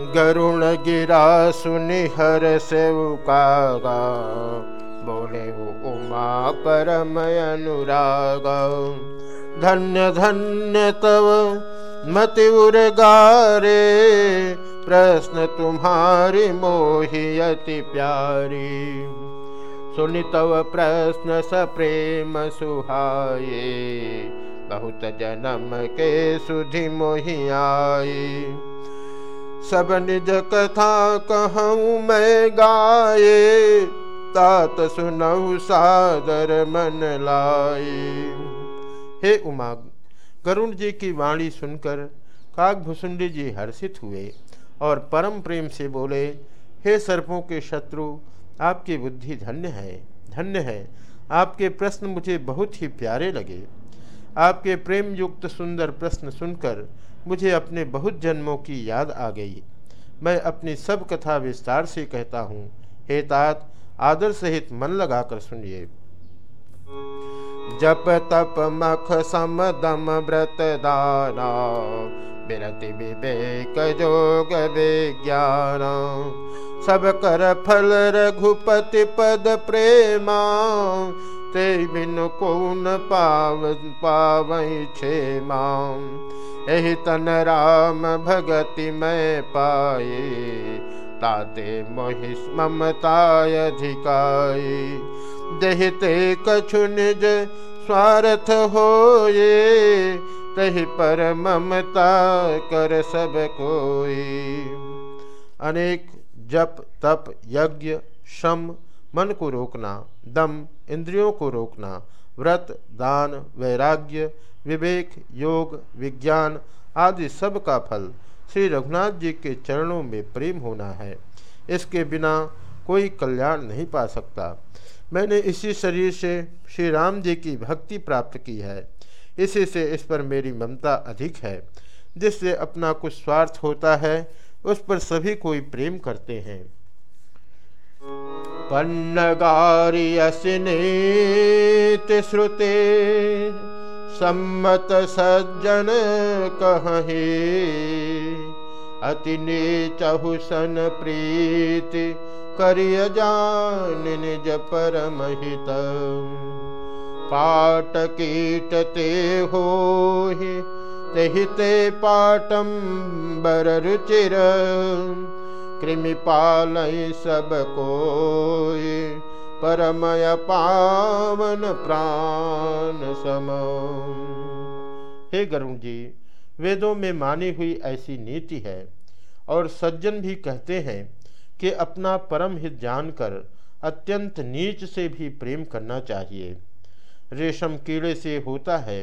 गरुण गिरा सुनि हर से कागा। बोले वो उमा परम अनुराग। धन्य धन्य तव मति उर्गारे, प्रश्न तुम्हारी मोही अति प्यारी। सुनि तव प्रश्न स प्रेम सुहाये, बहुत जन्म के सुधि मोहि आए सब निज कथा कहूँ मैं गाये तात सुनऊ सादर मन लाए। हे उमा गरुण जी की वाणी सुनकर काकभुसुंडी जी हर्षित हुए और परम प्रेम से बोले, हे सर्पों के शत्रु, आपकी बुद्धि धन्य है धन्य है। आपके प्रश्न मुझे बहुत ही प्यारे लगे। आपके प्रेम युक्त सुंदर प्रश्न सुनकर मुझे अपने बहुत जन्मों की याद आ गई। मैं अपनी सब कथा विस्तार से कहता हूँ। हे तात, आदर सहित मन लगाकर सुनिए। जप, तप, मख, सम, दम, व्रत, दाना बिरति विवेक, जोग, विज्ञान। सब कर फल, रघुपति पद, प्रेमा। ते बिन कौन पाव पावई छे माम यही तन राम भगति मैं पाए ताते मोहि ममताय अधिकाई दहिते कछु निज स्वार्थ होए तही पर ममता कर सब कोई अनेक जप, तप, यज्ञ श्रम मन को रोकना, दम, इंद्रियों को रोकना व्रत, दान, वैराग्य, विवेक, योग, विज्ञान आदि सब का फल श्री रघुनाथ जी के चरणों में प्रेम होना है। इसके बिना कोई कल्याण नहीं पा सकता। मैंने इसी शरीर से श्री राम जी की भक्ति प्राप्त की है। इसी से इस पर मेरी ममता अधिक है। जिससे अपना कुछ स्वार्थ होता है, उस पर सभी कोई प्रेम करते हैं। पन्नगारियसिनीति श्रुते सम्मत सज्जन कहे अति नीचहु सन प्रीति करिय जान निज परमहित। पाट कीट ते हो ते ते पाटम बर रुचिर कृमि पाल सबको परमय पावन प्राण सम। हे गरुण जी, वेदों में मानी हुई ऐसी नीति है, और सज्जन भी कहते हैं कि अपना परम हित जानकर अत्यंत नीच से भी प्रेम करना चाहिए। रेशम कीड़े से होता है,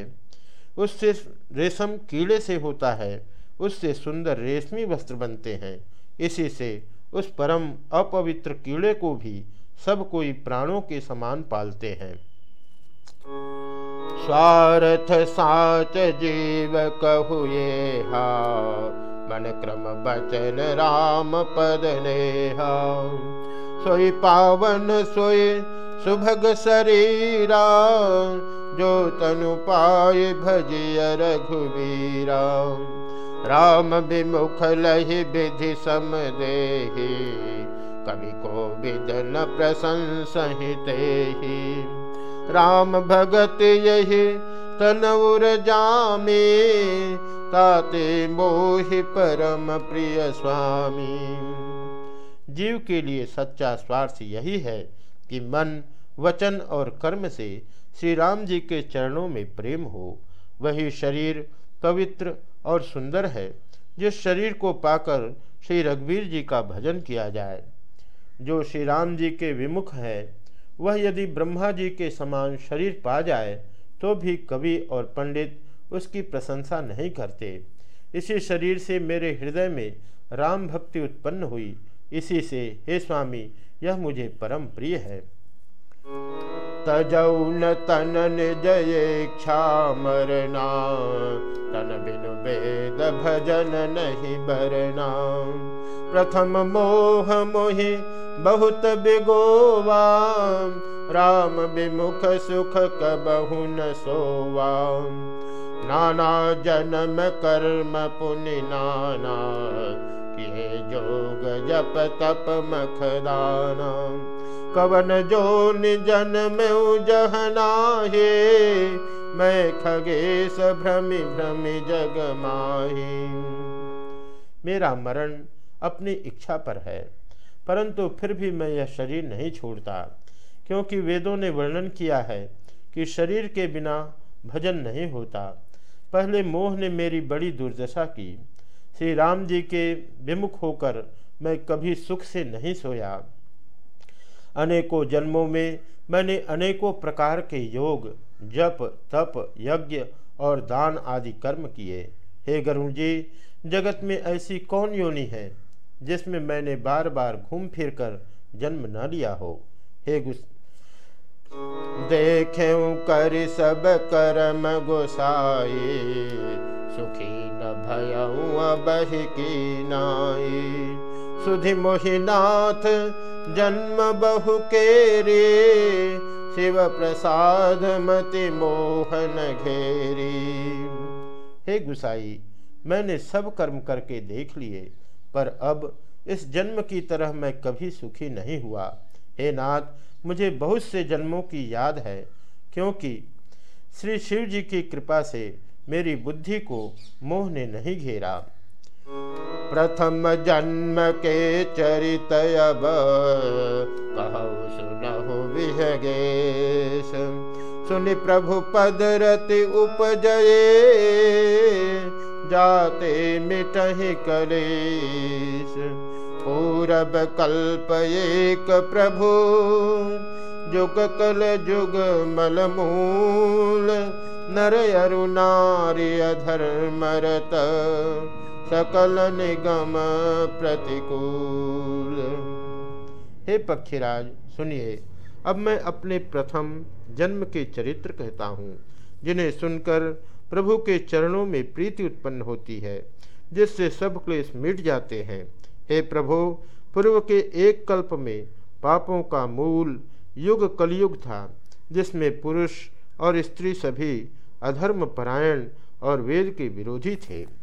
उससे रेशम कीड़े से होता है, उससे सुंदर रेशमी वस्त्र बनते हैं इसी से उस परम अपवित्र कीड़े को भी सब कोई प्राणों के समान पालते हैं। स्वार्थ साच जीव कहुए हा, मन क्रम बचन राम पद नेहा सोई पावन, सोई सुभग शरीरा, जो तनु पाए भजिय रघुवीरा। राम विमुख लहि विधि सम देहि, कवि को विद न प्रशंसहिते राम भगत यही तनउर जामे, ताते मोहि परम प्रिय स्वामी। जीव के लिए सच्चा स्वार्थ यही है कि मन, वचन और कर्म से श्री राम जी के चरणों में प्रेम हो, वही शरीर पवित्र और सुंदर है जिस शरीर को पाकर श्री रघुवीर जी का भजन किया जाए। जो श्री राम जी के विमुख है, वह यदि ब्रह्मा जी के समान शरीर पा जाए तो भी कवि और पंडित उसकी प्रशंसा नहीं करते। इसी शरीर से मेरे हृदय में राम भक्ति उत्पन्न हुई। इसी से, हे स्वामी, यह मुझे परम प्रिय है। तन जय इच्छा मरना तन बिन वेद भजन नहीं बरना। प्रथम मोह मोहि बहुत बिगोवा। राम विमुख सुख कबहु न सोवा। नाना जन्म कर्म पुनि नाना। ये जोग जप तप मखदाना कवन जो निजन में जहना हे मैं खगेश भ्रमि भ्रमि जग माही। मेरा मरण अपनी इच्छा पर है, परंतु फिर भी मैं यह शरीर नहीं छोड़ता, क्योंकि वेदों ने वर्णन किया है कि शरीर के बिना भजन नहीं होता। पहले मोह ने मेरी बड़ी दुर्दशा की। श्री राम जी के विमुख होकर मैं कभी सुख से नहीं सोया। अनेकों जन्मों में मैंने अनेकों प्रकार के योग, जप, तप, यज्ञ और दान आदि कर्म किए। हे गरुण जी जगत में ऐसी कौन योनि है, जिसमें मैंने बार बार घूम फिर कर जन्म न लिया हो? हे गुस देखे कर सब कर्म गोसाई सुखी न भय की नाई सुधि मोहिनाथ जन्म बहु के रे। शिव प्रसाद मति मोहन घेरी। हे गुसाई, मैंने सब कर्म करके देख लिए, पर अब इस जन्म की तरह मैं कभी सुखी नहीं हुआ। हे नाथ, मुझे बहुत से जन्मों की याद है, क्योंकि श्री शिव जी की कृपा से मेरी बुद्धि को मोह ने नहीं घेरा। प्रथम जन्म के चरित अब कहु, सुनहु विहगेश। सुनि प्रभु पद रति उपजये, जाते मिटहि कलेश। पूरब कल्प एक प्रभु, जुग कल जुग मलमूल। नर अरु नारी अधर्मरत सकल निगम प्रतिकूल। हे पक्षीराज, सुनिए, अब मैं अपने प्रथम जन्म के चरित्र कहता हूँ, जिन्हें सुनकर प्रभु के चरणों में प्रीति उत्पन्न होती है, जिससे सब क्लेश मिट जाते हैं। हे प्रभु, पूर्व के एक कल्प में पापों का मूल युग कलयुग था, जिसमें पुरुष और स्त्री सभी अधर्म परायण और वेद के विरोधी थे।